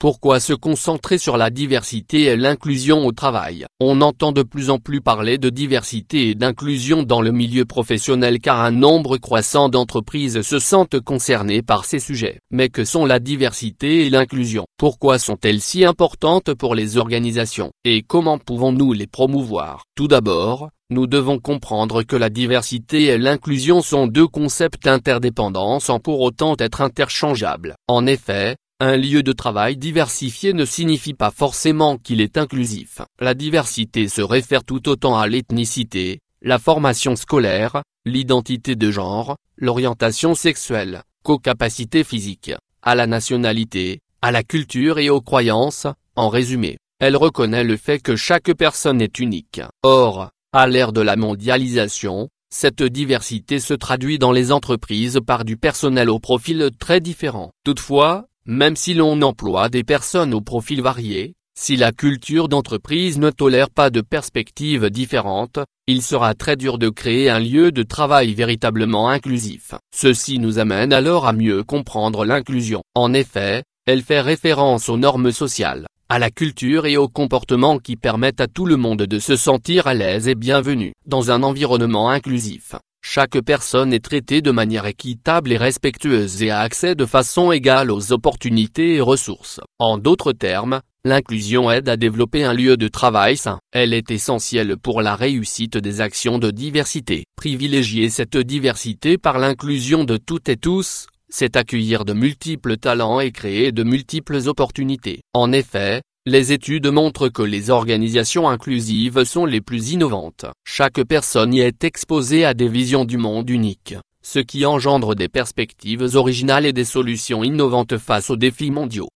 Pourquoi se concentrer sur la diversité et l'inclusion au travail? On entend de plus en plus parler de diversité et d'inclusion dans le milieu professionnel car un nombre croissant d'entreprises se sentent concernées par ces sujets. Mais que sont la diversité et l'inclusion? Pourquoi sont-elles si importantes pour les organisations? Et comment pouvons-nous les promouvoir? Tout d'abord, nous devons comprendre que la diversité et l'inclusion sont deux concepts interdépendants sans pour autant être interchangeables. En effet, un lieu de travail diversifié ne signifie pas forcément qu'il est inclusif. La diversité se réfère tout autant à l'ethnicité, la formation scolaire, l'identité de genre, l'orientation sexuelle, qu'aux capacités physiques, à la nationalité, à la culture et aux croyances, en résumé. Elle reconnaît le fait que chaque personne est unique. Or, à l'ère de la mondialisation, cette diversité se traduit dans les entreprises par du personnel au profil très différent. Toutefois, même si l'on emploie des personnes au profil varié, si la culture d'entreprise ne tolère pas de perspectives différentes, il sera très dur de créer un lieu de travail véritablement inclusif. Ceci nous amène alors à mieux comprendre l'inclusion. En effet, elle fait référence aux normes sociales, à la culture et aux comportements qui permettent à tout le monde de se sentir à l'aise et bienvenu dans un environnement inclusif. Chaque personne est traitée de manière équitable et respectueuse et a accès de façon égale aux opportunités et ressources. En d'autres termes, l'inclusion aide à développer un lieu de travail sain. Elle est essentielle pour la réussite des actions de diversité. Privilégier cette diversité par l'inclusion de toutes et tous, c'est accueillir de multiples talents et créer de multiples opportunités. En effet, les études montrent que les organisations inclusives sont les plus innovantes. Chaque personne y est exposée à des visions du monde uniques, ce qui engendre des perspectives originales et des solutions innovantes face aux défis mondiaux.